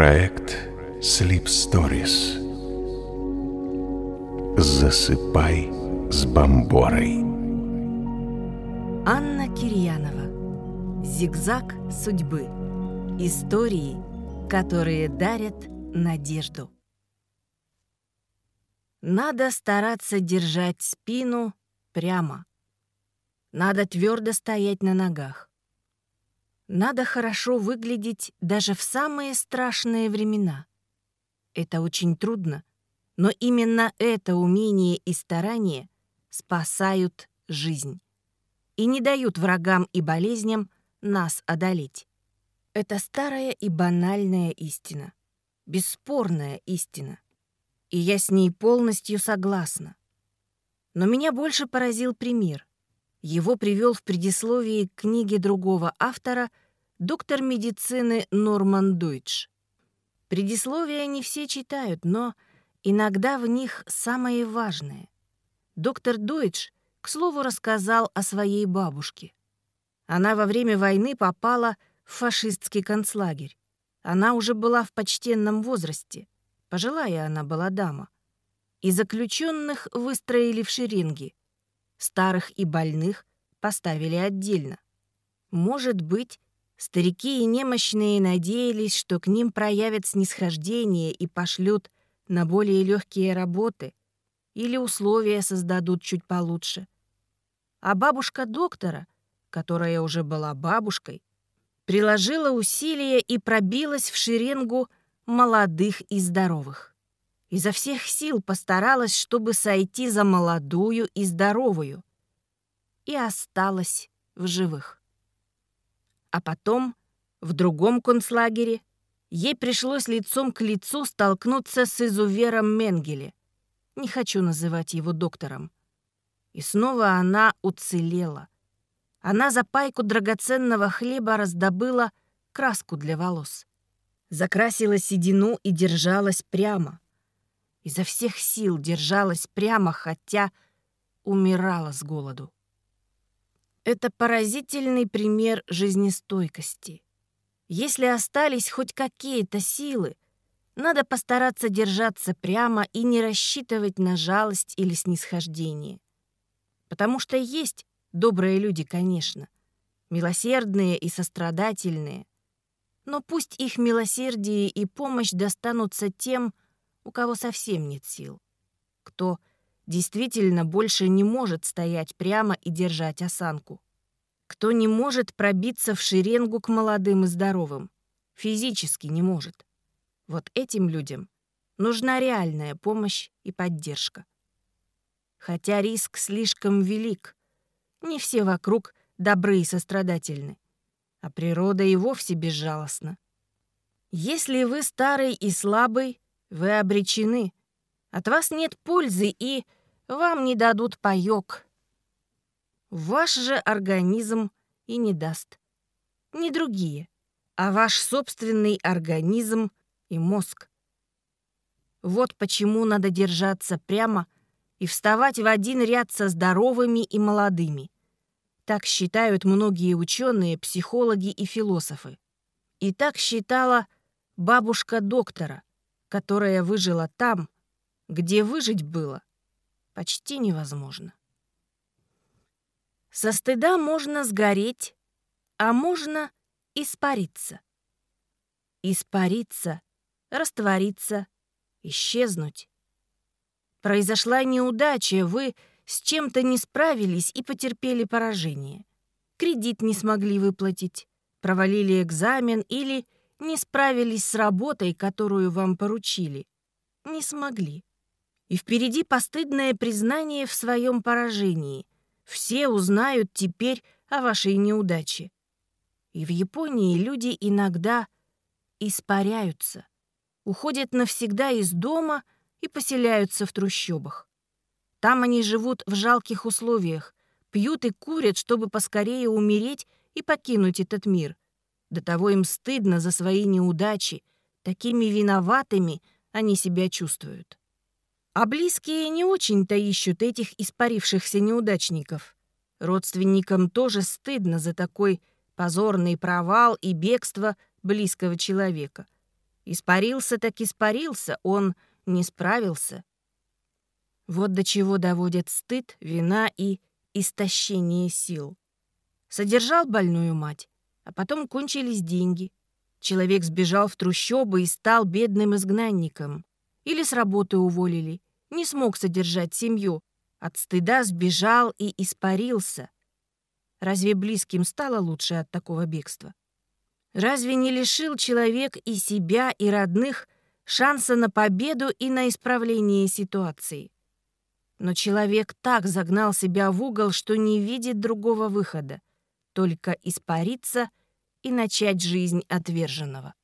Проект Sleep Stories. Засыпай с бомборой. Анна Кирьянова. Зигзаг судьбы. Истории, которые дарят надежду. Надо стараться держать спину прямо. Надо твердо стоять на ногах. Надо хорошо выглядеть даже в самые страшные времена. Это очень трудно, но именно это умение и старание спасают жизнь и не дают врагам и болезням нас одолеть. Это старая и банальная истина, бесспорная истина, и я с ней полностью согласна. Но меня больше поразил пример. Его привел в предисловии к книге другого автора доктор медицины Норман Дойч. Предисловия не все читают, но иногда в них самое важное. Доктор Дойч, к слову, рассказал о своей бабушке. Она во время войны попала в фашистский концлагерь. Она уже была в почтенном возрасте. Пожилая она была дама. И заключенных выстроили в шеренги старых и больных поставили отдельно. Может быть, старики и немощные надеялись, что к ним проявят снисхождение и пошлют на более легкие работы или условия создадут чуть получше. А бабушка доктора, которая уже была бабушкой, приложила усилия и пробилась в шеренгу молодых и здоровых изо всех сил постаралась, чтобы сойти за молодую и здоровую, и осталась в живых. А потом, в другом концлагере, ей пришлось лицом к лицу столкнуться с изувером Менгеле. Не хочу называть его доктором. И снова она уцелела. Она за пайку драгоценного хлеба раздобыла краску для волос. Закрасила седину и держалась прямо — изо всех сил держалась прямо, хотя умирала с голоду. Это поразительный пример жизнестойкости. Если остались хоть какие-то силы, надо постараться держаться прямо и не рассчитывать на жалость или снисхождение. Потому что есть добрые люди, конечно, милосердные и сострадательные. Но пусть их милосердие и помощь достанутся тем, у кого совсем нет сил, кто действительно больше не может стоять прямо и держать осанку, кто не может пробиться в шеренгу к молодым и здоровым, физически не может. Вот этим людям нужна реальная помощь и поддержка. Хотя риск слишком велик, не все вокруг добры и сострадательны, а природа и вовсе безжалостна. Если вы старый и слабый, вы обречены. От вас нет пользы, и вам не дадут паёк. Ваш же организм и не даст. Не другие, а ваш собственный организм и мозг. Вот почему надо держаться прямо и вставать в один ряд со здоровыми и молодыми. Так считают многие ученые, психологи и философы. И так считала бабушка доктора — которая выжила там, где выжить было почти невозможно. Со стыда можно сгореть, а можно испариться. Испариться, раствориться, исчезнуть. Произошла неудача, вы с чем-то не справились и потерпели поражение. Кредит не смогли выплатить, провалили экзамен или не справились с работой, которую вам поручили. Не смогли. И впереди постыдное признание в своем поражении. Все узнают теперь о вашей неудаче. И в Японии люди иногда испаряются, уходят навсегда из дома и поселяются в трущобах. Там они живут в жалких условиях, пьют и курят, чтобы поскорее умереть и покинуть этот мир. До того им стыдно за свои неудачи, такими виноватыми они себя чувствуют. А близкие не очень-то ищут этих испарившихся неудачников. Родственникам тоже стыдно за такой позорный провал и бегство близкого человека. Испарился так испарился, он не справился. Вот до чего доводят стыд, вина и истощение сил. Содержал больную мать, а потом кончились деньги. Человек сбежал в трущобы и стал бедным изгнанником. Или с работы уволили, не смог содержать семью, от стыда сбежал и испарился. Разве близким стало лучше от такого бегства? Разве не лишил человек и себя, и родных шанса на победу и на исправление ситуации? Но человек так загнал себя в угол, что не видит другого выхода, только испариться и начать жизнь отверженного.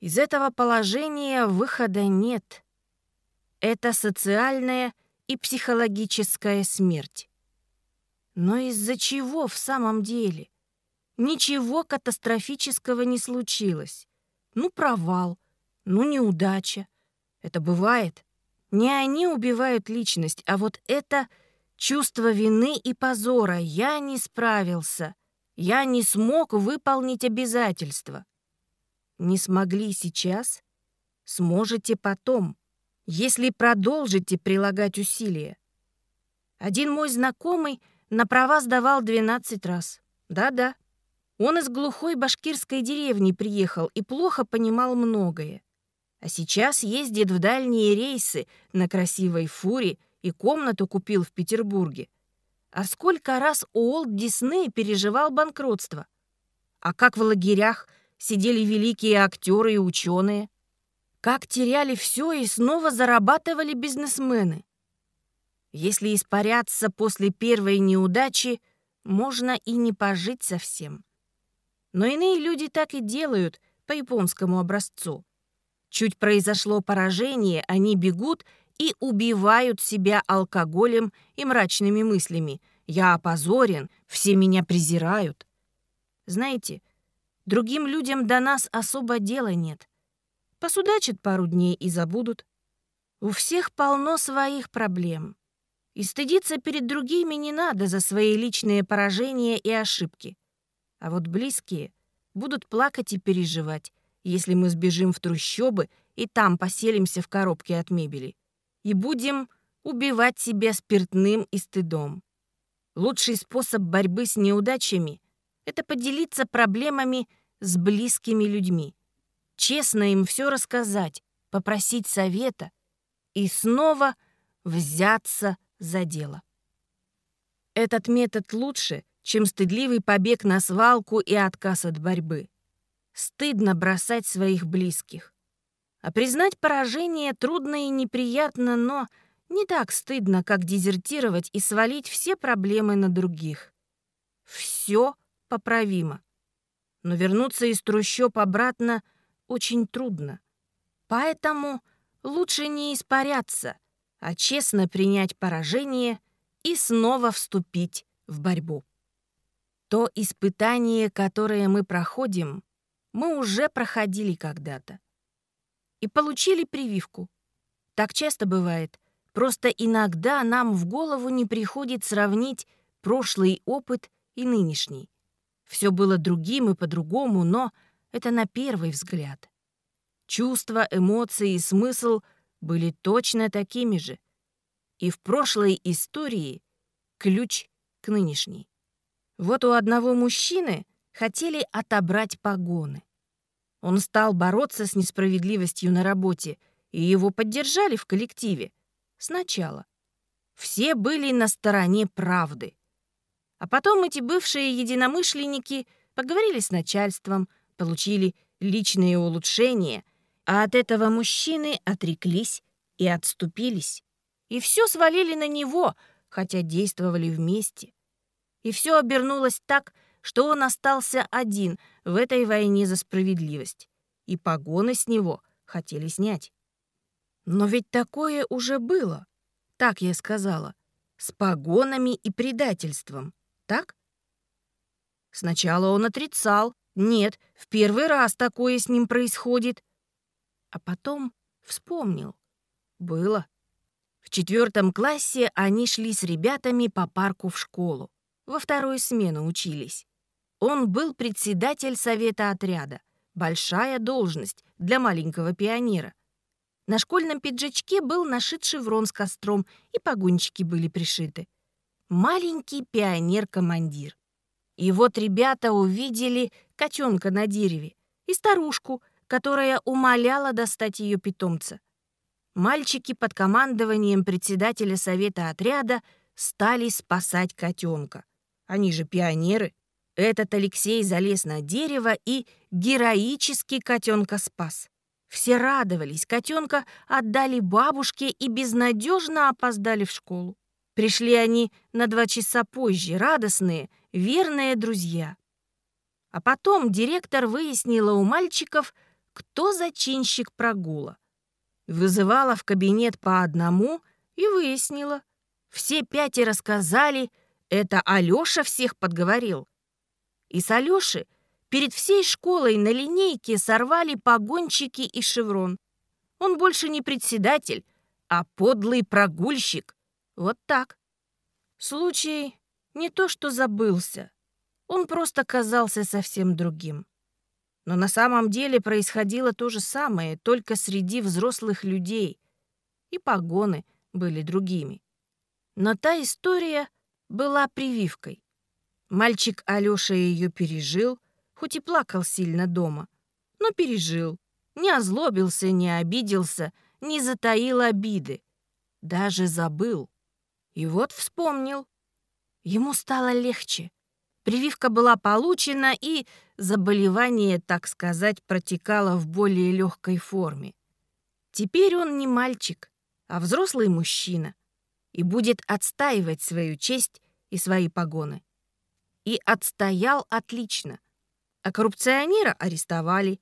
Из этого положения выхода нет. Это социальная и психологическая смерть. Но из-за чего в самом деле? Ничего катастрофического не случилось. Ну, провал, ну, неудача. Это бывает. Не они убивают личность, а вот это чувство вины и позора. Я не справился. Я не смог выполнить обязательства. Не смогли сейчас? Сможете потом, если продолжите прилагать усилия. Один мой знакомый на права сдавал 12 раз. Да-да, он из глухой башкирской деревни приехал и плохо понимал многое. А сейчас ездит в дальние рейсы на красивой фуре и комнату купил в Петербурге. А сколько раз Уолт Дисней переживал банкротство? А как в лагерях сидели великие актеры и ученые? Как теряли все и снова зарабатывали бизнесмены? Если испаряться после первой неудачи, можно и не пожить совсем. Но иные люди так и делают по японскому образцу. Чуть произошло поражение, они бегут и убивают себя алкоголем и мрачными мыслями. «Я опозорен, все меня презирают». Знаете, другим людям до нас особо дела нет. Посудачат пару дней и забудут. У всех полно своих проблем. И стыдиться перед другими не надо за свои личные поражения и ошибки. А вот близкие будут плакать и переживать, если мы сбежим в трущобы и там поселимся в коробке от мебели. И будем убивать себя спиртным и стыдом. Лучший способ борьбы с неудачами — это поделиться проблемами с близкими людьми. Честно им все рассказать, попросить совета и снова взяться за дело. Этот метод лучше — чем стыдливый побег на свалку и отказ от борьбы. Стыдно бросать своих близких. А признать поражение трудно и неприятно, но не так стыдно, как дезертировать и свалить все проблемы на других. Все поправимо. Но вернуться из трущоб обратно очень трудно. Поэтому лучше не испаряться, а честно принять поражение и снова вступить в борьбу. То испытание, которое мы проходим, мы уже проходили когда-то. И получили прививку. Так часто бывает. Просто иногда нам в голову не приходит сравнить прошлый опыт и нынешний. Все было другим и по-другому, но это на первый взгляд. Чувства, эмоции и смысл были точно такими же. И в прошлой истории ключ к нынешней. Вот у одного мужчины хотели отобрать погоны. Он стал бороться с несправедливостью на работе, и его поддержали в коллективе. Сначала. Все были на стороне правды. А потом эти бывшие единомышленники поговорили с начальством, получили личные улучшения, а от этого мужчины отреклись и отступились. И все свалили на него, хотя действовали вместе и все обернулось так, что он остался один в этой войне за справедливость, и погоны с него хотели снять. Но ведь такое уже было, так я сказала, с погонами и предательством, так? Сначала он отрицал, нет, в первый раз такое с ним происходит, а потом вспомнил. Было. В четвертом классе они шли с ребятами по парку в школу во вторую смену учились. Он был председатель совета отряда, Большая должность для маленького пионера. На школьном пиджачке был нашит шеврон с костром, и погончики были пришиты. Маленький пионер-командир. И вот ребята увидели котенка на дереве и старушку, которая умоляла достать ее питомца. Мальчики под командованием председателя совета отряда стали спасать котенка. Они же пионеры. Этот Алексей залез на дерево и героически котенка спас. Все радовались, котенка отдали бабушке и безнадежно опоздали в школу. Пришли они на два часа позже, радостные, верные друзья. А потом директор выяснила у мальчиков, кто зачинщик прогула. Вызывала в кабинет по одному и выяснила. Все пятеро сказали, это Алёша всех подговорил. И с Алёши перед всей школой на линейке сорвали погонщики и шеврон. Он больше не председатель, а подлый прогульщик. Вот так. Случай не то что забылся, он просто казался совсем другим. Но на самом деле происходило то же самое, только среди взрослых людей. И погоны были другими. Но та история была прививкой. Мальчик Алёша ее пережил, хоть и плакал сильно дома, но пережил. Не озлобился, не обиделся, не затаил обиды. Даже забыл. И вот вспомнил. Ему стало легче. Прививка была получена, и заболевание, так сказать, протекало в более легкой форме. Теперь он не мальчик, а взрослый мужчина и будет отстаивать свою честь и свои погоны. И отстоял отлично. А коррупционера арестовали.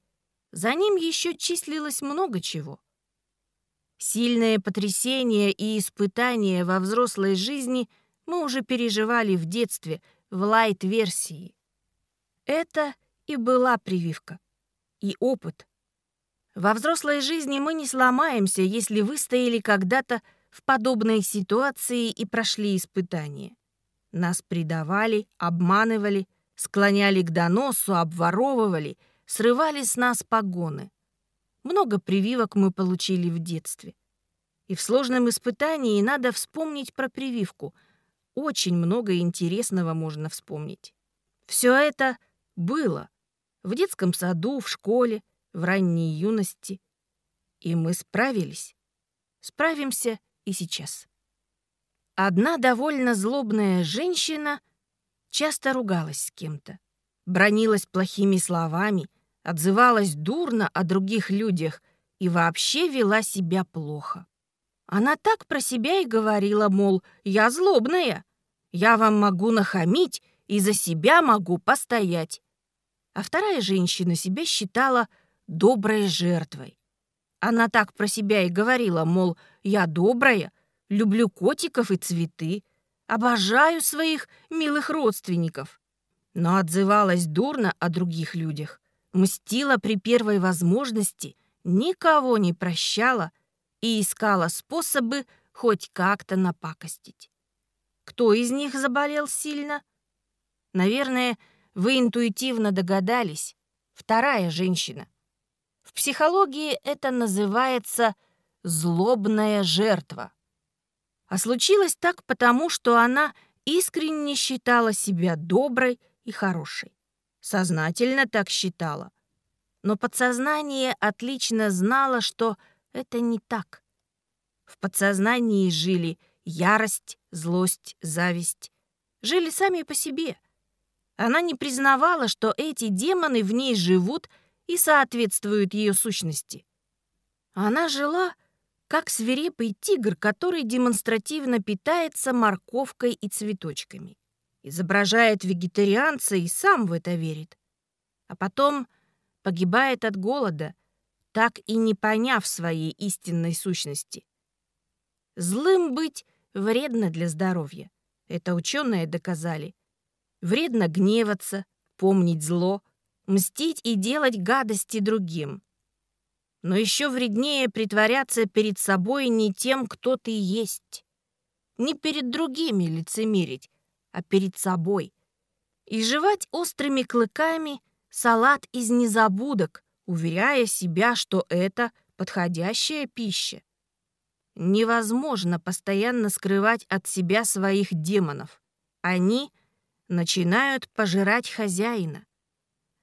За ним еще числилось много чего. Сильное потрясение и испытания во взрослой жизни мы уже переживали в детстве, в лайт-версии. Это и была прививка. И опыт. Во взрослой жизни мы не сломаемся, если выстояли когда-то в подобной ситуации и прошли испытания. Нас предавали, обманывали, склоняли к доносу, обворовывали, срывали с нас погоны. Много прививок мы получили в детстве. И в сложном испытании надо вспомнить про прививку. Очень много интересного можно вспомнить. Все это было в детском саду, в школе, в ранней юности. И мы справились. Справимся и сейчас. Одна довольно злобная женщина часто ругалась с кем-то, бронилась плохими словами — отзывалась дурно о других людях и вообще вела себя плохо. Она так про себя и говорила, мол, я злобная, я вам могу нахамить и за себя могу постоять. А вторая женщина себя считала доброй жертвой. Она так про себя и говорила, мол, я добрая, люблю котиков и цветы, обожаю своих милых родственников. Но отзывалась дурно о других людях мстила при первой возможности, никого не прощала и искала способы хоть как-то напакостить. Кто из них заболел сильно? Наверное, вы интуитивно догадались. Вторая женщина. В психологии это называется злобная жертва. А случилось так потому, что она искренне считала себя доброй и хорошей. Сознательно так считала. Но подсознание отлично знало, что это не так. В подсознании жили ярость, злость, зависть. Жили сами по себе. Она не признавала, что эти демоны в ней живут и соответствуют ее сущности. Она жила как свирепый тигр, который демонстративно питается морковкой и цветочками изображает вегетарианца и сам в это верит. А потом погибает от голода, так и не поняв своей истинной сущности. Злым быть вредно для здоровья. Это ученые доказали. Вредно гневаться, помнить зло, мстить и делать гадости другим. Но еще вреднее притворяться перед собой не тем, кто ты есть. Не перед другими лицемерить, а перед собой. И жевать острыми клыками салат из незабудок, уверяя себя, что это подходящая пища. Невозможно постоянно скрывать от себя своих демонов. Они начинают пожирать хозяина.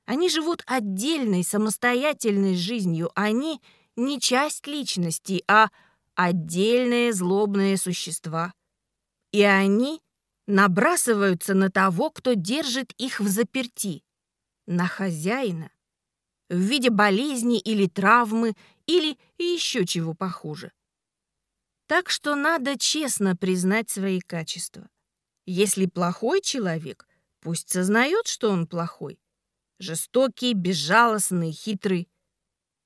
Они живут отдельной, самостоятельной жизнью. Они не часть личности, а отдельные злобные существа. И они набрасываются на того, кто держит их в заперти, на хозяина, в виде болезни или травмы, или еще чего похуже. Так что надо честно признать свои качества. Если плохой человек, пусть сознает, что он плохой. Жестокий, безжалостный, хитрый.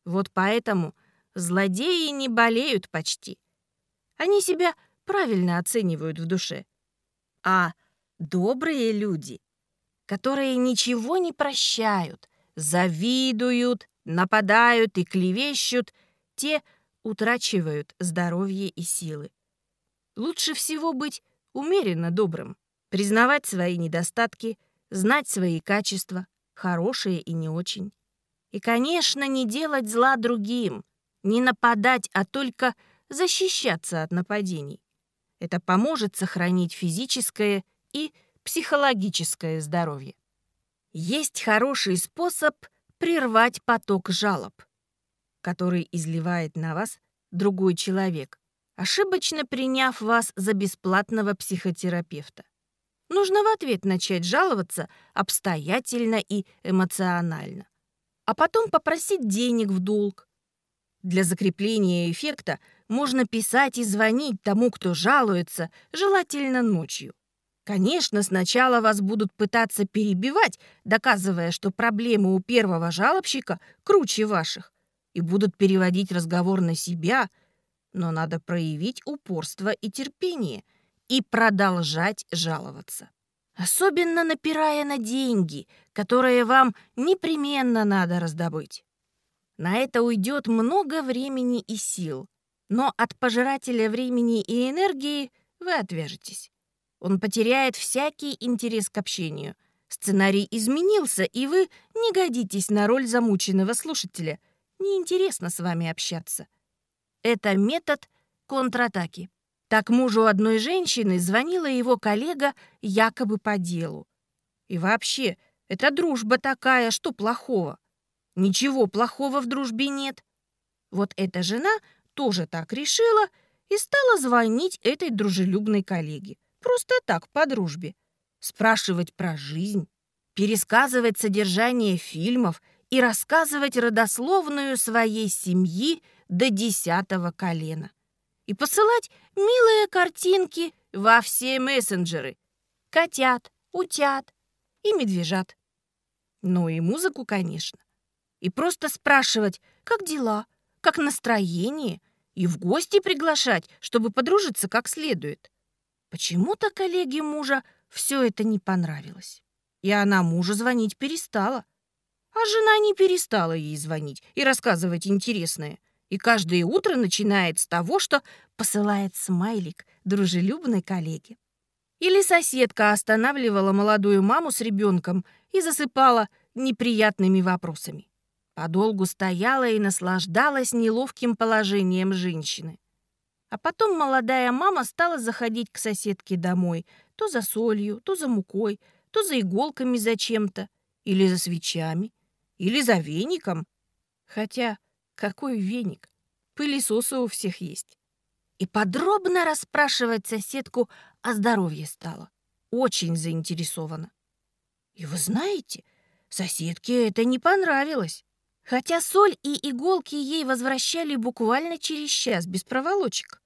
Вот поэтому злодеи не болеют почти. Они себя правильно оценивают в душе. А добрые люди, которые ничего не прощают, завидуют, нападают и клевещут, те утрачивают здоровье и силы. Лучше всего быть умеренно добрым, признавать свои недостатки, знать свои качества, хорошие и не очень. И, конечно, не делать зла другим, не нападать, а только защищаться от нападений. Это поможет сохранить физическое и психологическое здоровье. Есть хороший способ прервать поток жалоб, который изливает на вас другой человек, ошибочно приняв вас за бесплатного психотерапевта. Нужно в ответ начать жаловаться обстоятельно и эмоционально, а потом попросить денег в долг. Для закрепления эффекта можно писать и звонить тому, кто жалуется, желательно ночью. Конечно, сначала вас будут пытаться перебивать, доказывая, что проблемы у первого жалобщика круче ваших, и будут переводить разговор на себя – но надо проявить упорство и терпение и продолжать жаловаться. Особенно напирая на деньги, которые вам непременно надо раздобыть. На это уйдет много времени и сил, но от пожирателя времени и энергии вы отвяжетесь. Он потеряет всякий интерес к общению. Сценарий изменился, и вы не годитесь на роль замученного слушателя. Неинтересно с вами общаться. Это метод контратаки. Так мужу одной женщины звонила его коллега якобы по делу. И вообще, это дружба такая, что плохого? Ничего плохого в дружбе нет. Вот эта жена тоже так решила и стала звонить этой дружелюбной коллеге. Просто так, по дружбе. Спрашивать про жизнь, пересказывать содержание фильмов и рассказывать родословную своей семьи до десятого колена. И посылать милые картинки во все мессенджеры. Котят, утят и медвежат. Ну и музыку, конечно. И просто спрашивать, как дела, как настроение, и в гости приглашать, чтобы подружиться как следует. Почему-то коллеге мужа все это не понравилось. И она мужу звонить перестала. А жена не перестала ей звонить и рассказывать интересное – и каждое утро начинает с того, что посылает смайлик дружелюбной коллеге. Или соседка останавливала молодую маму с ребенком и засыпала неприятными вопросами. Подолгу стояла и наслаждалась неловким положением женщины. А потом молодая мама стала заходить к соседке домой то за солью, то за мукой, то за иголками зачем-то, или за свечами, или за веником. Хотя какой веник? Пылесосы у всех есть. И подробно расспрашивать соседку о здоровье стала. Очень заинтересована. И вы знаете, соседке это не понравилось. Хотя соль и иголки ей возвращали буквально через час, без проволочек.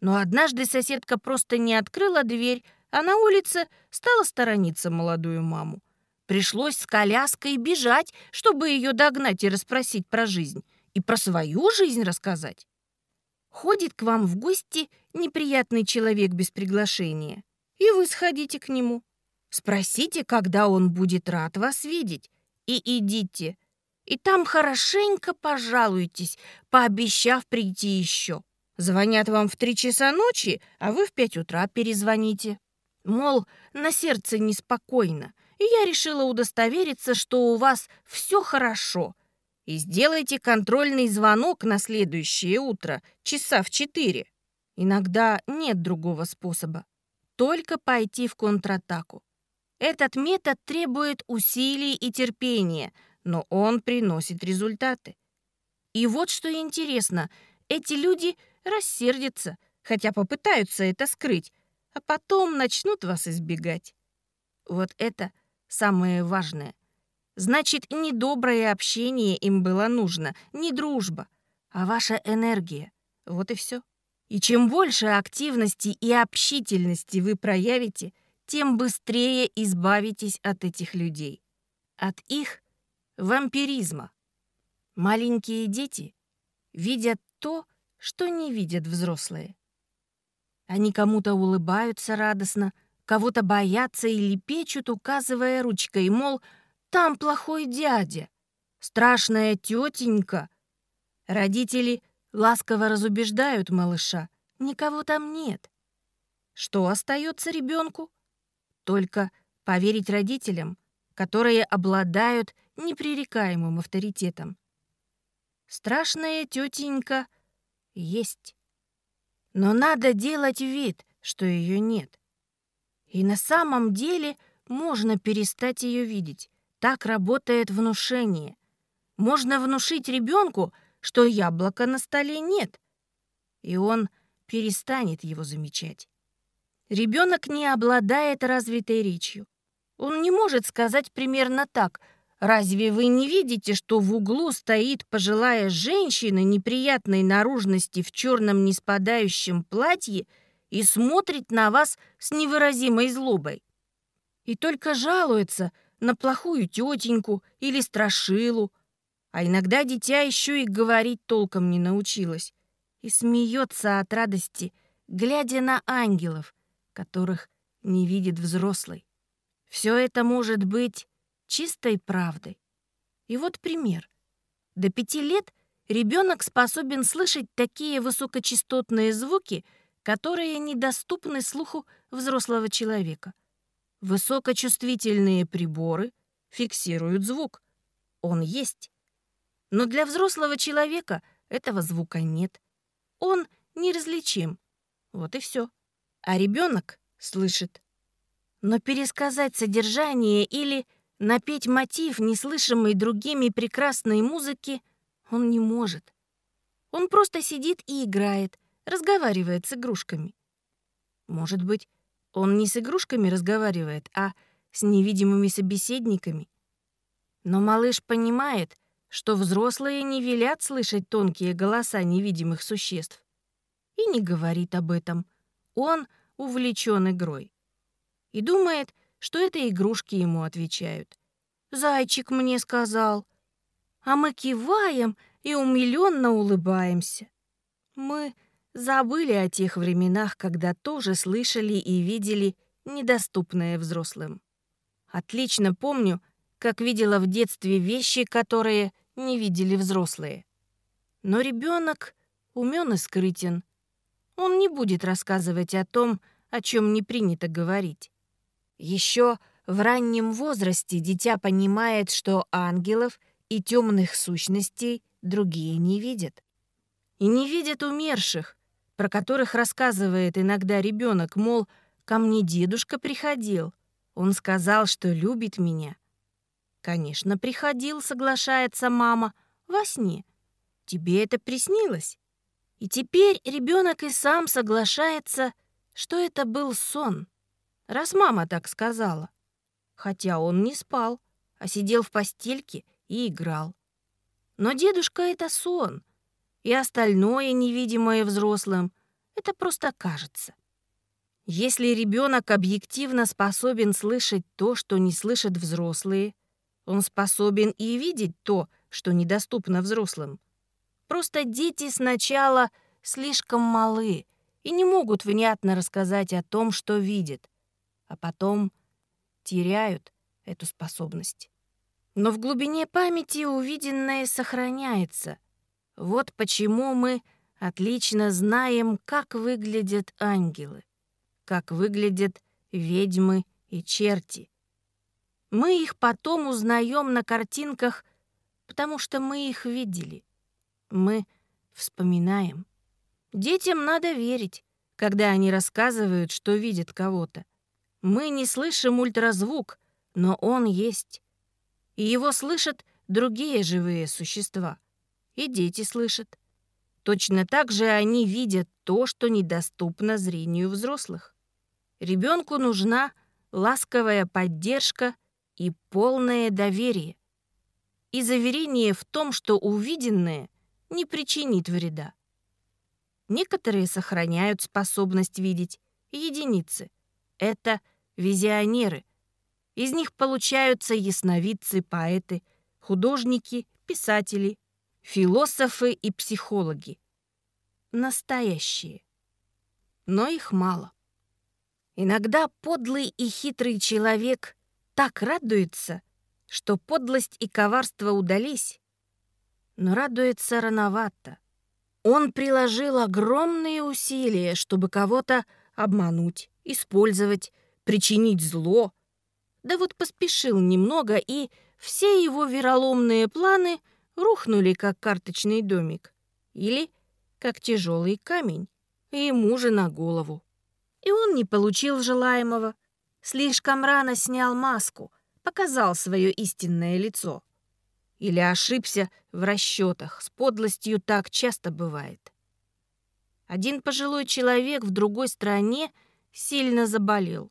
Но однажды соседка просто не открыла дверь, а на улице стала сторониться молодую маму. Пришлось с коляской бежать, чтобы ее догнать и расспросить про жизнь и про свою жизнь рассказать. Ходит к вам в гости неприятный человек без приглашения, и вы сходите к нему. Спросите, когда он будет рад вас видеть, и идите. И там хорошенько пожалуйтесь, пообещав прийти еще. Звонят вам в три часа ночи, а вы в пять утра перезвоните. Мол, на сердце неспокойно, и я решила удостовериться, что у вас все хорошо. И сделайте контрольный звонок на следующее утро, часа в четыре. Иногда нет другого способа. Только пойти в контратаку. Этот метод требует усилий и терпения, но он приносит результаты. И вот что интересно, эти люди рассердятся, хотя попытаются это скрыть, а потом начнут вас избегать. Вот это самое важное. Значит, не доброе общение им было нужно, не дружба, а ваша энергия. Вот и все. И чем больше активности и общительности вы проявите, тем быстрее избавитесь от этих людей. От их вампиризма. Маленькие дети видят то, что не видят взрослые. Они кому-то улыбаются радостно, кого-то боятся или печут, указывая ручкой, мол, там плохой дядя, страшная тетенька. Родители ласково разубеждают малыша, никого там нет. Что остается ребенку? Только поверить родителям, которые обладают непререкаемым авторитетом. Страшная тетенька есть. Но надо делать вид, что ее нет. И на самом деле можно перестать ее видеть. Так работает внушение. Можно внушить ребенку, что яблока на столе нет, и он перестанет его замечать. Ребенок не обладает развитой речью. Он не может сказать примерно так «Разве вы не видите, что в углу стоит пожилая женщина неприятной наружности в черном неспадающем платье и смотрит на вас с невыразимой злобой. И только жалуется на плохую тетеньку или страшилу, а иногда дитя еще и говорить толком не научилось и смеется от радости, глядя на ангелов, которых не видит взрослый. Все это может быть чистой правдой. И вот пример. До пяти лет ребенок способен слышать такие высокочастотные звуки — которые недоступны слуху взрослого человека. Высокочувствительные приборы фиксируют звук. Он есть. Но для взрослого человека этого звука нет. Он неразличим. Вот и все. А ребенок слышит. Но пересказать содержание или напеть мотив, неслышимый другими прекрасной музыки, он не может. Он просто сидит и играет, разговаривает с игрушками. Может быть, он не с игрушками разговаривает, а с невидимыми собеседниками. Но малыш понимает, что взрослые не велят слышать тонкие голоса невидимых существ. И не говорит об этом. Он увлечен игрой. И думает, что это игрушки ему отвечают. «Зайчик мне сказал». А мы киваем и умилённо улыбаемся. Мы забыли о тех временах, когда тоже слышали и видели недоступное взрослым. Отлично помню, как видела в детстве вещи, которые не видели взрослые. Но ребенок умен и скрытен. Он не будет рассказывать о том, о чем не принято говорить. Еще в раннем возрасте дитя понимает, что ангелов и темных сущностей другие не видят. И не видят умерших, про которых рассказывает иногда ребенок, мол, ко мне дедушка приходил. Он сказал, что любит меня. Конечно, приходил, соглашается мама, во сне. Тебе это приснилось? И теперь ребенок и сам соглашается, что это был сон, раз мама так сказала. Хотя он не спал, а сидел в постельке и играл. Но дедушка — это сон — и остальное, невидимое взрослым, это просто кажется. Если ребенок объективно способен слышать то, что не слышат взрослые, он способен и видеть то, что недоступно взрослым. Просто дети сначала слишком малы и не могут внятно рассказать о том, что видят, а потом теряют эту способность. Но в глубине памяти увиденное сохраняется — вот почему мы отлично знаем, как выглядят ангелы, как выглядят ведьмы и черти. Мы их потом узнаем на картинках, потому что мы их видели. Мы вспоминаем. Детям надо верить, когда они рассказывают, что видят кого-то. Мы не слышим ультразвук, но он есть. И его слышат другие живые существа. И дети слышат. Точно так же они видят то, что недоступно зрению взрослых. Ребенку нужна ласковая поддержка и полное доверие. И заверение в том, что увиденное не причинит вреда. Некоторые сохраняют способность видеть, единицы. Это визионеры. Из них получаются ясновидцы, поэты, художники, писатели, философы и психологи. Настоящие. Но их мало. Иногда подлый и хитрый человек так радуется, что подлость и коварство удались, но радуется рановато. Он приложил огромные усилия, чтобы кого-то обмануть, использовать, причинить зло. Да вот поспешил немного, и все его вероломные планы рухнули, как карточный домик. Или как тяжелый камень, ему же на голову. И он не получил желаемого. Слишком рано снял маску, показал свое истинное лицо. Или ошибся в расчетах, с подлостью так часто бывает. Один пожилой человек в другой стране сильно заболел.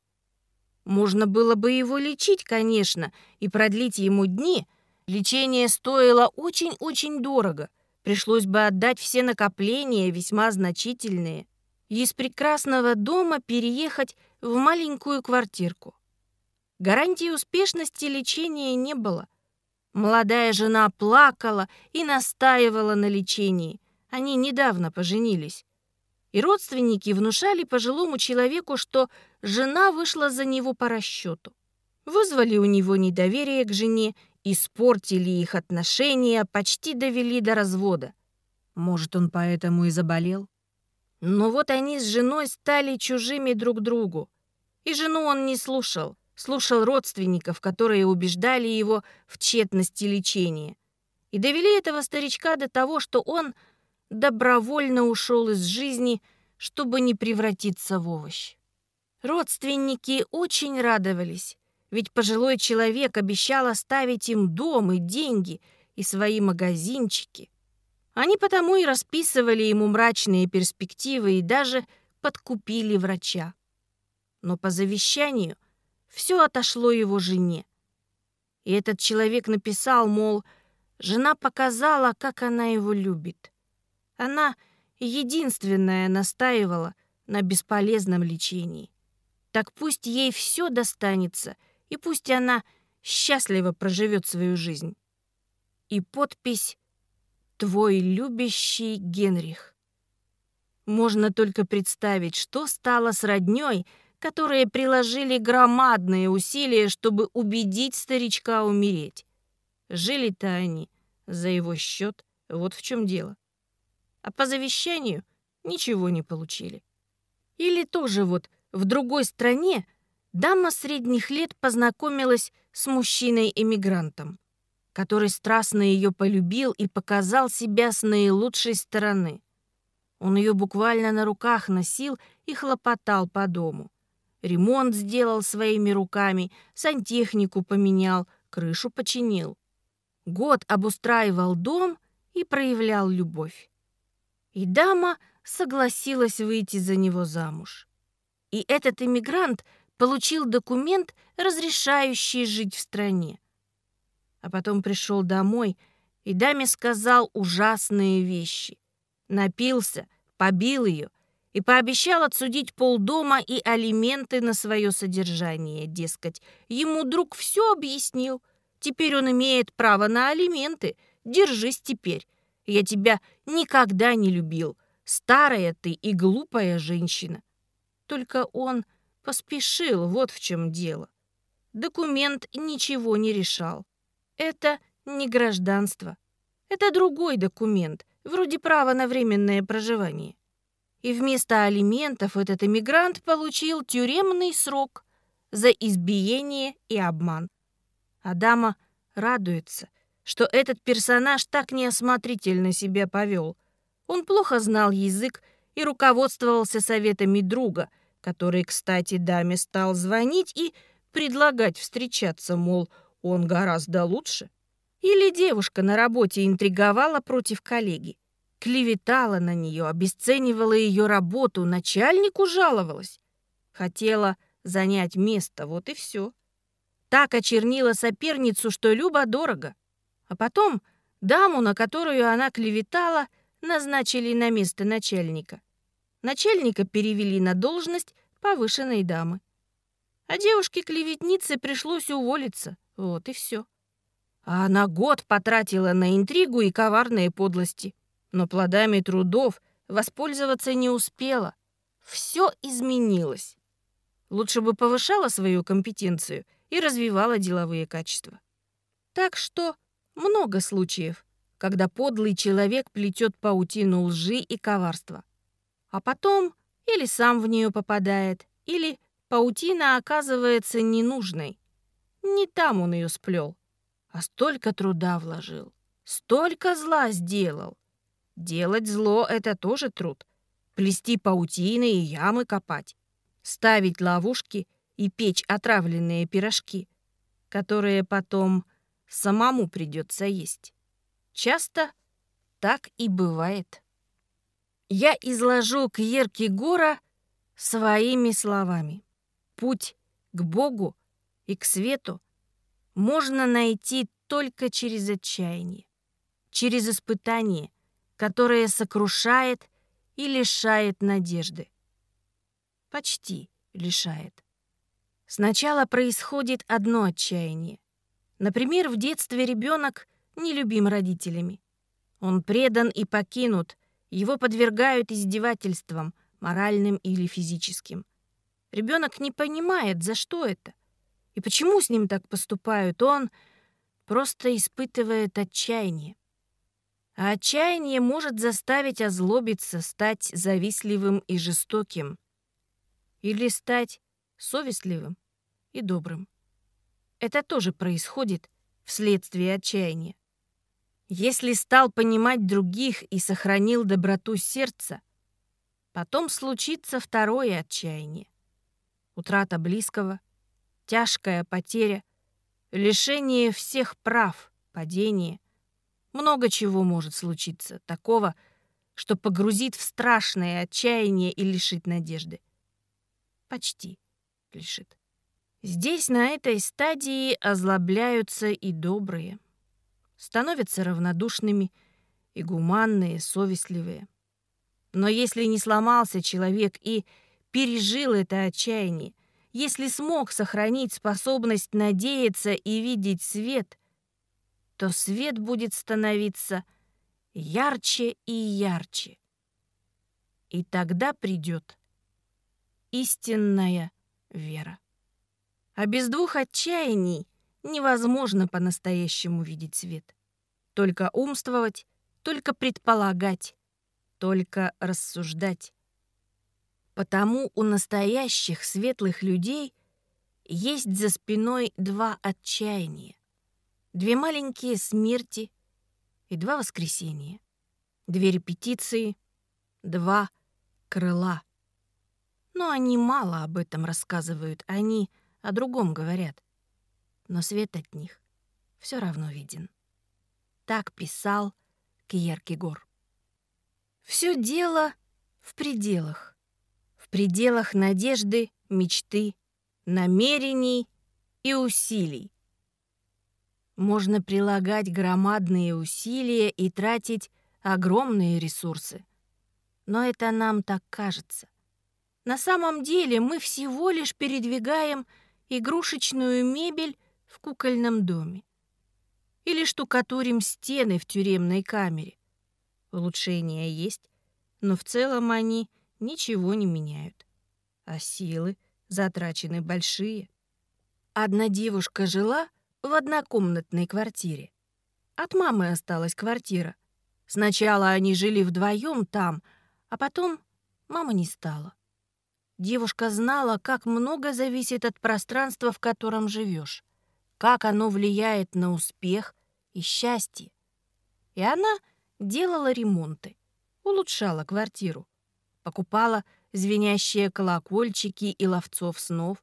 Можно было бы его лечить, конечно, и продлить ему дни. Лечение стоило очень-очень дорого. Пришлось бы отдать все накопления, весьма значительные из прекрасного дома переехать в маленькую квартирку. Гарантии успешности лечения не было. Молодая жена плакала и настаивала на лечении. Они недавно поженились. И родственники внушали пожилому человеку, что жена вышла за него по расчету. Вызвали у него недоверие к жене, испортили их отношения, почти довели до развода. Может, он поэтому и заболел? Но вот они с женой стали чужими друг другу. И жену он не слушал, слушал родственников, которые убеждали его в тщетности лечения. И довели этого старичка до того, что он добровольно ушел из жизни, чтобы не превратиться в овощ. Родственники очень радовались, ведь пожилой человек обещал оставить им дом и деньги, и свои магазинчики. Они потому и расписывали ему мрачные перспективы и даже подкупили врача. Но по завещанию все отошло его жене. И этот человек написал, мол, жена показала, как она его любит. Она единственная настаивала на бесполезном лечении. Так пусть ей все достанется, и пусть она счастливо проживет свою жизнь. И подпись твой любящий Генрих. Можно только представить, что стало с роднёй, которые приложили громадные усилия, чтобы убедить старичка умереть. Жили-то они за его счет, вот в чем дело. А по завещанию ничего не получили. Или тоже вот в другой стране дама средних лет познакомилась с мужчиной-эмигрантом который страстно ее полюбил и показал себя с наилучшей стороны. Он ее буквально на руках носил и хлопотал по дому. Ремонт сделал своими руками, сантехнику поменял, крышу починил. Год обустраивал дом и проявлял любовь. И дама согласилась выйти за него замуж. И этот иммигрант получил документ, разрешающий жить в стране а потом пришел домой и даме сказал ужасные вещи. Напился, побил ее и пообещал отсудить полдома и алименты на свое содержание, дескать. Ему друг все объяснил. Теперь он имеет право на алименты. Держись теперь. Я тебя никогда не любил. Старая ты и глупая женщина. Только он поспешил, вот в чем дело. Документ ничего не решал. Это не гражданство. Это другой документ, вроде права на временное проживание. И вместо алиментов этот эмигрант получил тюремный срок за избиение и обман. А дама радуется, что этот персонаж так неосмотрительно себя повел. Он плохо знал язык и руководствовался советами друга, который, кстати, даме стал звонить и предлагать встречаться, мол, он гораздо лучше. Или девушка на работе интриговала против коллеги, клеветала на нее, обесценивала ее работу, начальнику жаловалась. Хотела занять место, вот и все. Так очернила соперницу, что Люба дорого. А потом даму, на которую она клеветала, назначили на место начальника. Начальника перевели на должность повышенной дамы. А девушке-клеветнице пришлось уволиться. Вот и все. А она год потратила на интригу и коварные подлости. Но плодами трудов воспользоваться не успела. Все изменилось. Лучше бы повышала свою компетенцию и развивала деловые качества. Так что много случаев, когда подлый человек плетет паутину лжи и коварства. А потом или сам в нее попадает, или паутина оказывается ненужной. Не там он ее сплел, а столько труда вложил, столько зла сделал. Делать зло — это тоже труд. Плести паутины и ямы копать ставить ловушки и печь отравленные пирожки, которые потом самому придется есть. Часто так и бывает. Я изложу к Ерке Гора своими словами. Путь к Богу и к свету можно найти только через отчаяние, через испытание, которое сокрушает и лишает надежды почти лишает. Сначала происходит одно отчаяние. Например, в детстве ребенок нелюбим родителями. Он предан и покинут, его подвергают издевательствам, моральным или физическим. Ребенок не понимает, за что это. И почему с ним так поступают, он просто испытывает отчаяние. А отчаяние может заставить озлобиться, стать завистливым и жестоким или стать совестливым и добрым. Это тоже происходит вследствие отчаяния. Если стал понимать других и сохранил доброту сердца, потом случится второе отчаяние. Утрата близкого, тяжкая потеря, лишение всех прав, падение. Много чего может случиться такого, что погрузит в страшное отчаяние и лишит надежды. Почти лишит. Здесь, на этой стадии, озлобляются и добрые. Становятся равнодушными и гуманные, совестливые. Но если не сломался человек и пережил это отчаяние, если смог сохранить способность надеяться и видеть свет, то свет будет становиться ярче и ярче. И тогда придет истинная вера. А без двух отчаяний невозможно по-настоящему видеть свет. Только умствовать, только предполагать, только рассуждать. Потому у настоящих светлых людей есть за спиной два отчаяния, две маленькие смерти и два воскресения, две репетиции, два крыла. Но они мало об этом рассказывают, они о другом говорят. Но свет от них все равно виден. Так писал Кьеркегор. Все дело в пределах. В пределах надежды, мечты, намерений и усилий. Можно прилагать громадные усилия и тратить огромные ресурсы. Но это нам так кажется. На самом деле мы всего лишь передвигаем игрушечную мебель в кукольном доме. Или штукатурим стены в тюремной камере. Улучшения есть, но в целом они ничего не меняют. А силы затрачены большие. Одна девушка жила в однокомнатной квартире. От мамы осталась квартира. Сначала они жили вдвоем там, а потом мама не стала. Девушка знала, как много зависит от пространства, в котором живешь. Как оно влияет на успех и счастье. И она делала ремонты, улучшала квартиру, покупала звенящие колокольчики и ловцов снов,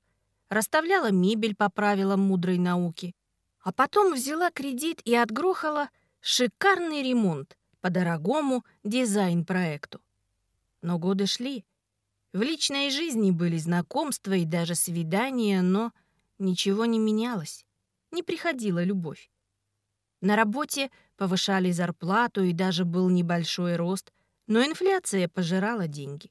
расставляла мебель по правилам мудрой науки, а потом взяла кредит и отгрохала шикарный ремонт по дорогому дизайн-проекту. Но годы шли. В личной жизни были знакомства и даже свидания, но ничего не менялось. Не приходила любовь. На работе повышали зарплату и даже был небольшой рост, но инфляция пожирала деньги.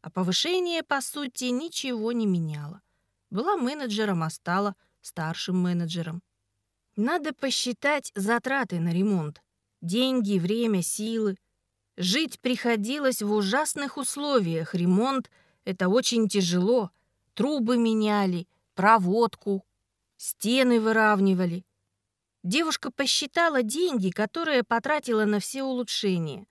А повышение, по сути, ничего не меняло. Была менеджером, а стала старшим менеджером. Надо посчитать затраты на ремонт. Деньги, время, силы. Жить приходилось в ужасных условиях. Ремонт — это очень тяжело. Трубы меняли, проводку, стены выравнивали. Девушка посчитала деньги, которые потратила на все улучшения.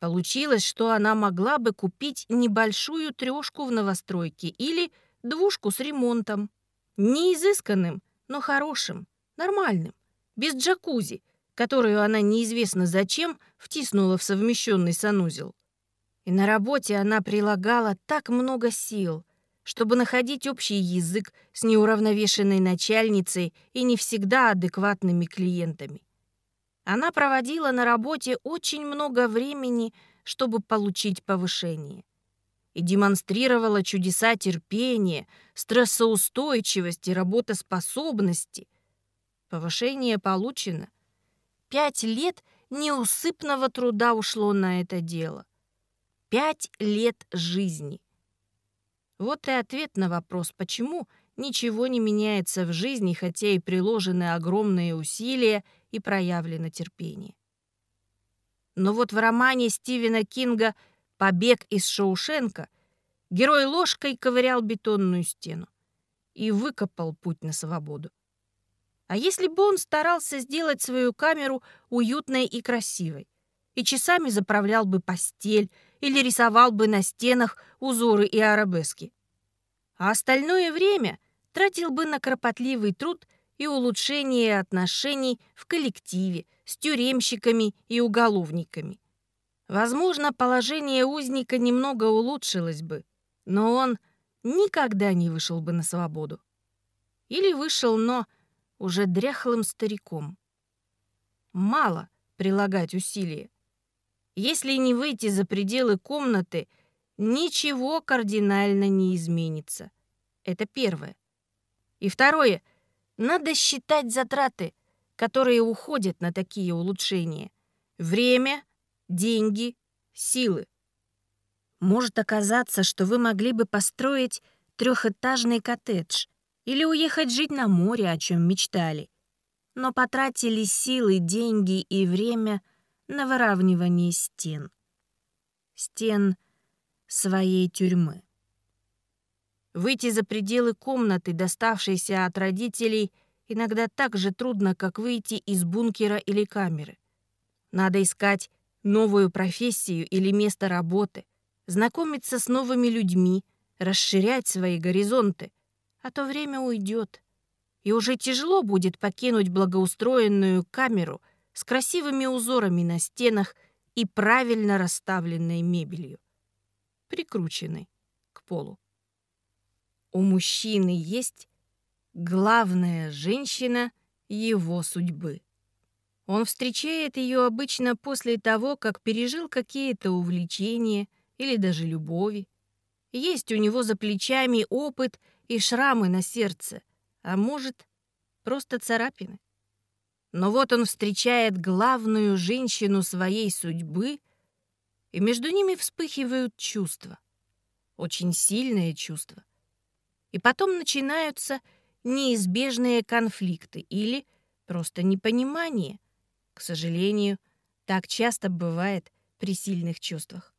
Получилось, что она могла бы купить небольшую трешку в новостройке или двушку с ремонтом. Не изысканным, но хорошим, нормальным, без джакузи, которую она неизвестно зачем втиснула в совмещенный санузел. И на работе она прилагала так много сил, чтобы находить общий язык с неуравновешенной начальницей и не всегда адекватными клиентами. Она проводила на работе очень много времени, чтобы получить повышение. И демонстрировала чудеса терпения, стрессоустойчивости, работоспособности. Повышение получено. Пять лет неусыпного труда ушло на это дело. Пять лет жизни — вот и ответ на вопрос, почему ничего не меняется в жизни, хотя и приложены огромные усилия и проявлено терпение. Но вот в романе Стивена Кинга «Побег из Шоушенка» герой ложкой ковырял бетонную стену и выкопал путь на свободу. А если бы он старался сделать свою камеру уютной и красивой, и часами заправлял бы постель или рисовал бы на стенах узоры и арабески. А остальное время тратил бы на кропотливый труд и улучшение отношений в коллективе с тюремщиками и уголовниками. Возможно, положение узника немного улучшилось бы, но он никогда не вышел бы на свободу. Или вышел, но уже дряхлым стариком. Мало прилагать усилия. Если не выйти за пределы комнаты, ничего кардинально не изменится. Это первое. И второе. Надо считать затраты, которые уходят на такие улучшения. Время, деньги, силы. Может оказаться, что вы могли бы построить трехэтажный коттедж или уехать жить на море, о чем мечтали. Но потратили силы, деньги и время на выравнивание стен. Стен своей тюрьмы. Выйти за пределы комнаты, доставшейся от родителей, иногда так же трудно, как выйти из бункера или камеры. Надо искать новую профессию или место работы, знакомиться с новыми людьми, расширять свои горизонты, а то время уйдет. И уже тяжело будет покинуть благоустроенную камеру — с красивыми узорами на стенах и правильно расставленной мебелью, прикрученной к полу. У мужчины есть главная женщина его судьбы. Он встречает ее обычно после того, как пережил какие-то увлечения или даже любови. Есть у него за плечами опыт и шрамы на сердце, а может, просто царапины. Но вот он встречает главную женщину своей судьбы, и между ними вспыхивают чувства. Очень сильные чувства. И потом начинаются неизбежные конфликты или просто непонимание. К сожалению, так часто бывает при сильных чувствах.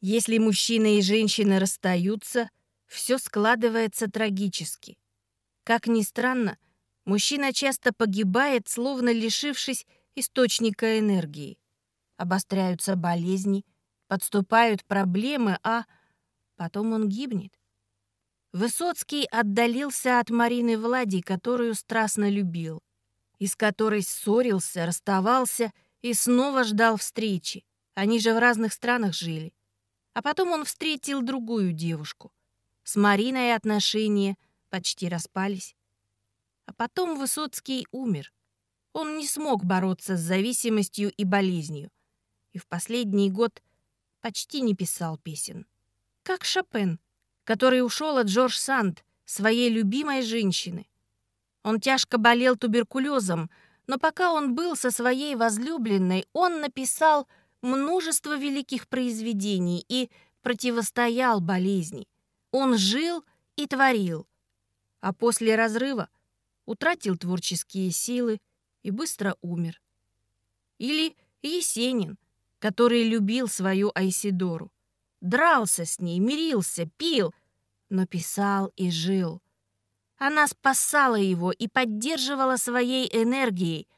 Если мужчина и женщина расстаются, все складывается трагически. Как ни странно, Мужчина часто погибает, словно лишившись источника энергии. Обостряются болезни, подступают проблемы, а потом он гибнет. Высоцкий отдалился от Марины Влади, которую страстно любил, из которой ссорился, расставался и снова ждал встречи. Они же в разных странах жили. А потом он встретил другую девушку. С Мариной отношения почти распались. А потом Высоцкий умер. Он не смог бороться с зависимостью и болезнью. И в последний год почти не писал песен. Как Шопен, который ушел от Джордж Санд, своей любимой женщины. Он тяжко болел туберкулезом, но пока он был со своей возлюбленной, он написал множество великих произведений и противостоял болезни. Он жил и творил. А после разрыва утратил творческие силы и быстро умер. Или Есенин, который любил свою Айсидору. Дрался с ней, мирился, пил, но писал и жил. Она спасала его и поддерживала своей энергией,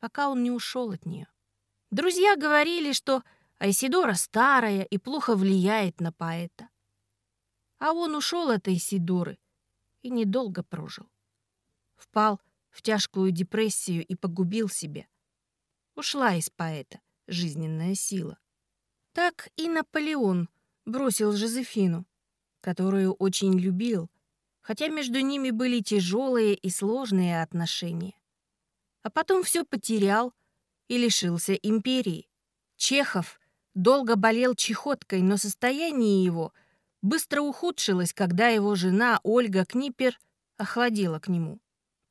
пока он не ушел от нее. Друзья говорили, что Айсидора старая и плохо влияет на поэта. А он ушел от Айсидоры и недолго прожил. Впал в тяжкую депрессию и погубил себя. Ушла из поэта жизненная сила. Так и Наполеон бросил Жозефину, которую очень любил, хотя между ними были тяжелые и сложные отношения. А потом все потерял и лишился империи. Чехов долго болел чехоткой, но состояние его быстро ухудшилось, когда его жена Ольга Книпер охладела к нему.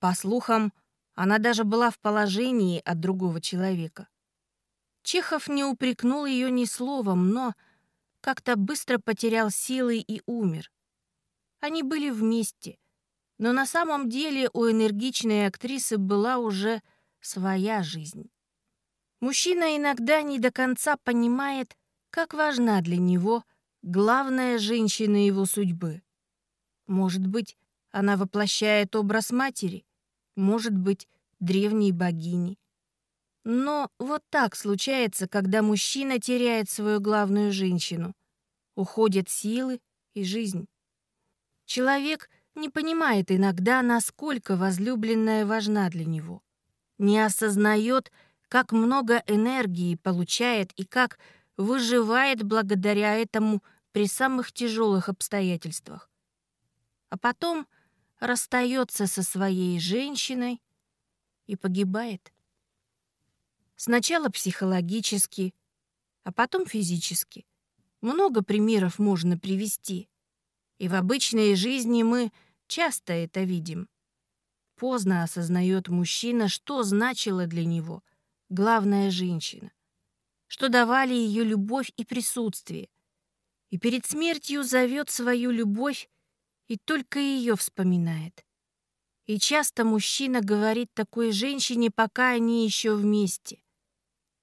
По слухам, она даже была в положении от другого человека. Чехов не упрекнул ее ни словом, но как-то быстро потерял силы и умер. Они были вместе, но на самом деле у энергичной актрисы была уже своя жизнь. Мужчина иногда не до конца понимает, как важна для него главная женщина его судьбы. Может быть, она воплощает образ матери, может быть, древней богини. Но вот так случается, когда мужчина теряет свою главную женщину. Уходят силы и жизнь. Человек не понимает иногда, насколько возлюбленная важна для него. Не осознает, как много энергии получает и как выживает благодаря этому при самых тяжелых обстоятельствах. А потом расстается со своей женщиной и погибает. Сначала психологически, а потом физически. Много примеров можно привести. И в обычной жизни мы часто это видим. Поздно осознает мужчина, что значила для него главная женщина, что давали ее любовь и присутствие. И перед смертью зовет свою любовь и только ее вспоминает. И часто мужчина говорит такой женщине, пока они еще вместе.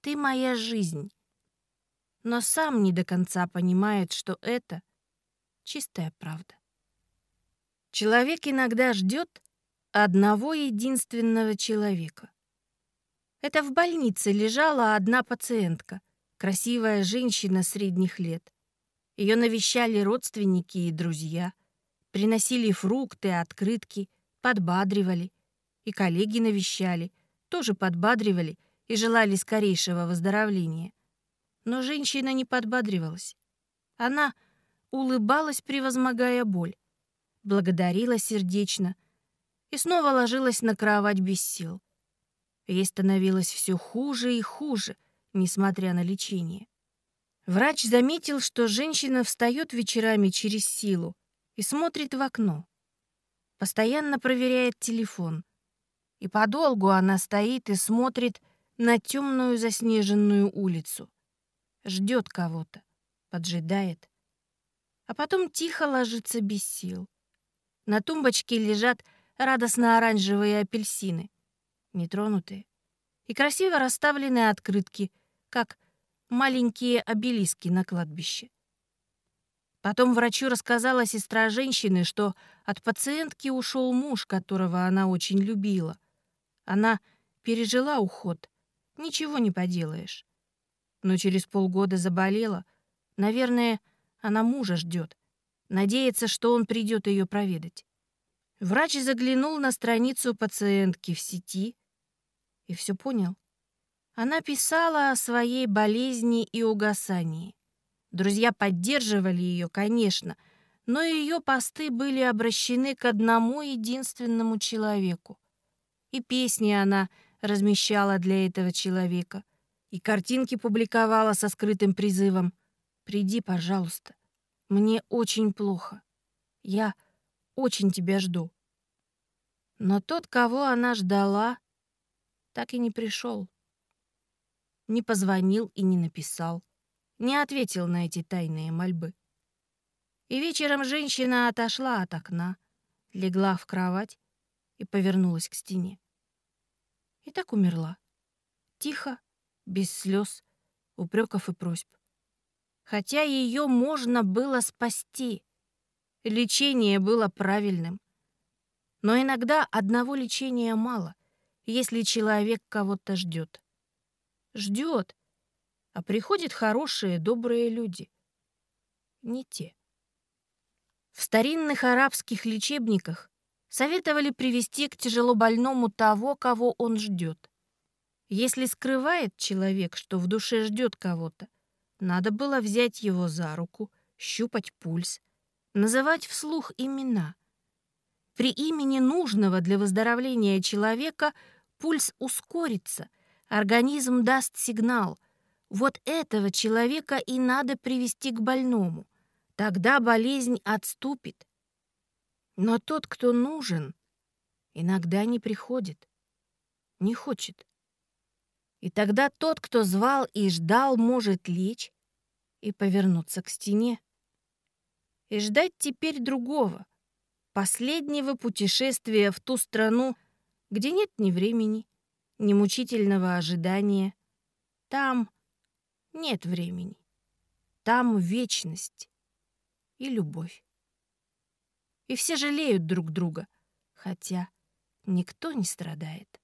Ты моя жизнь. Но сам не до конца понимает, что это чистая правда. Человек иногда ждет одного единственного человека. Это в больнице лежала одна пациентка, красивая женщина средних лет. Ее навещали родственники и друзья, приносили фрукты, открытки, подбадривали. И коллеги навещали, тоже подбадривали — и желали скорейшего выздоровления. Но женщина не подбадривалась. Она улыбалась, превозмогая боль, благодарила сердечно и снова ложилась на кровать без сил. Ей становилось все хуже и хуже, несмотря на лечение. Врач заметил, что женщина встает вечерами через силу и смотрит в окно. Постоянно проверяет телефон. И подолгу она стоит и смотрит на темную заснеженную улицу. Ждет кого-то, поджидает. А потом тихо ложится без сил. На тумбочке лежат радостно-оранжевые апельсины, нетронутые, и красиво расставленные открытки, как маленькие обелиски на кладбище. Потом врачу рассказала сестра женщины, что от пациентки ушел муж, которого она очень любила. Она пережила уход, ничего не поделаешь. Но через полгода заболела. Наверное, она мужа ждет. Надеется, что он придет ее проведать. Врач заглянул на страницу пациентки в сети и все понял. Она писала о своей болезни и угасании. Друзья поддерживали ее, конечно, но ее посты были обращены к одному единственному человеку. И песни она размещала для этого человека, и картинки публиковала со скрытым призывом «Приди, пожалуйста, мне очень плохо, я очень тебя жду». Но тот, кого она ждала, так и не пришел. Не позвонил и не написал не ответил на эти тайные мольбы. И вечером женщина отошла от окна, легла в кровать и повернулась к стене. И так умерла. Тихо, без слез, упреков и просьб. Хотя ее можно было спасти. Лечение было правильным. Но иногда одного лечения мало, если человек кого-то ждет. Ждет, а приходят хорошие, добрые люди. Не те. В старинных арабских лечебниках советовали привести к тяжелобольному того, кого он ждет. Если скрывает человек, что в душе ждет кого-то, надо было взять его за руку, щупать пульс, называть вслух имена. При имени нужного для выздоровления человека пульс ускорится, организм даст сигнал — вот этого человека и надо привести к больному. Тогда болезнь отступит. Но тот, кто нужен, иногда не приходит, не хочет. И тогда тот, кто звал и ждал, может лечь и повернуться к стене. И ждать теперь другого, последнего путешествия в ту страну, где нет ни времени, ни мучительного ожидания. Там, нет времени. Там вечность и любовь. И все жалеют друг друга, хотя никто не страдает.